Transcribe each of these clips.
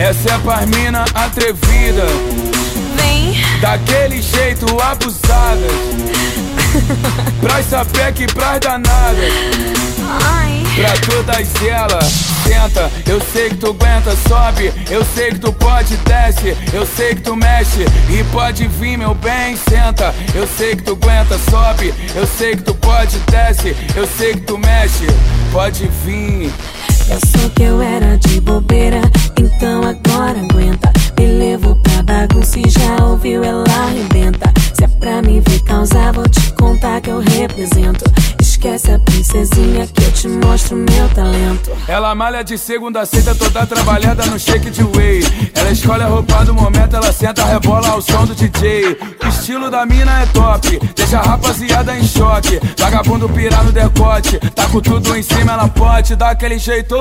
Essa é pras mina atrevida. Vem, Daquele jeito abusadas. Pras sapeca e pras danadas. ai, Pra todas elas, senta, eu sei que tu aguenta, sobe, eu sei que tu pode, desce, eu sei que tu mexe. E pode vir, meu bem, senta, eu sei que tu aguenta, sobe, eu sei que tu pode, desce, eu sei que tu mexe, pode vir. Pensou que eu era de bobeira, vou te contar que eu represento. Esquece a princesinha que eu te mostro meu talento. Ela malha de segunda a sexta, toda trabalhada no shake de whey. Ela escolhe a roupa do momento, ela senta, rebola ao som do DJ. O estilo da mina é top, deixa a rapaziada em choque. Vagabundo pirar no decote, tá com tudo em cima, ela pode dar aquele jeito.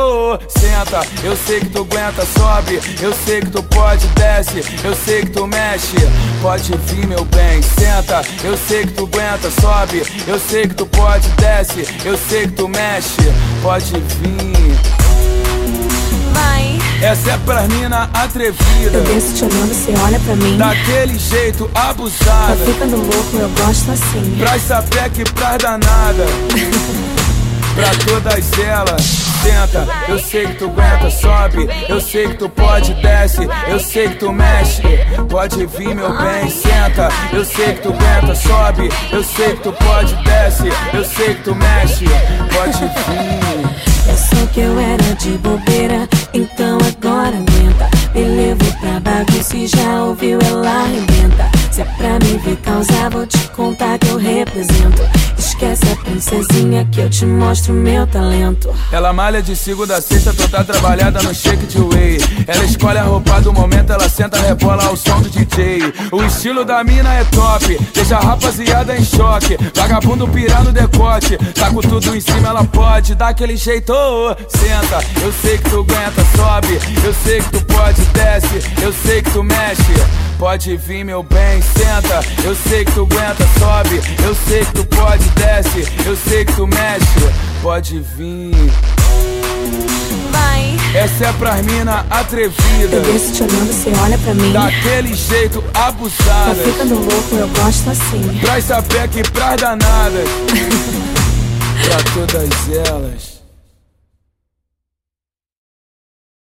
Senta, eu sei que tu aguenta, sobe. Eu sei que tu pode, desce. Eu sei que tu mexe, pode vir, meu bem. Senta, eu sei que tu aguenta, sobe. Eu sei que tu pode, desce. Eu sei que tu mexe, pode vir. Essa é pras mina atrevida. Eu desço te olhando, você olha pra mim. Daquele jeito Tá abusada. ficando louco, eu gosto assim. Pras sapeca e pras danada. Pra todas elas, senta. Eu sei que tu aguenta, sobe. Eu sei que tu pode, desce. Eu sei que tu mexe. Pode vir, meu bem, senta. Eu sei que tu aguenta, sobe. Eu sei que tu pode, desce. Eu sei que tu mexe. Pode vir. Pensou que eu era de bobeira, levo pra bagunça e já ouviu, ela arrebenta. Se é pra me ver causar, vou te contar que eu represento. Esquece a princesinha que eu te mostro meu talento. Ela malha de segunda a sexta, toda trabalhada no shake de whey. Ela escolhe a roupa do momento, ela senta, rebola ao som DJ. O estilo da mina é top, deixa a rapaziada em choque. Vagabundo pirar no decote, tá com tudo em cima, ela pode dar aquele jeito. Senta, eu sei que tu aguenta, sobe. Eu sei que tu pode, desce. Eu sei que tu mexe. Pode vir, meu bem, senta. Eu sei que tu aguenta, sobe. Eu sei que tu pode, desce. Eu sei que tu mexe. Pode vir. Essa é pras mina atrevida. Eu desço te olhando, você olha pra mim. Daquele jeito Tá abusada. ficando louco, eu gosto assim. Pras sapeca e pras danadas. pra todas elas.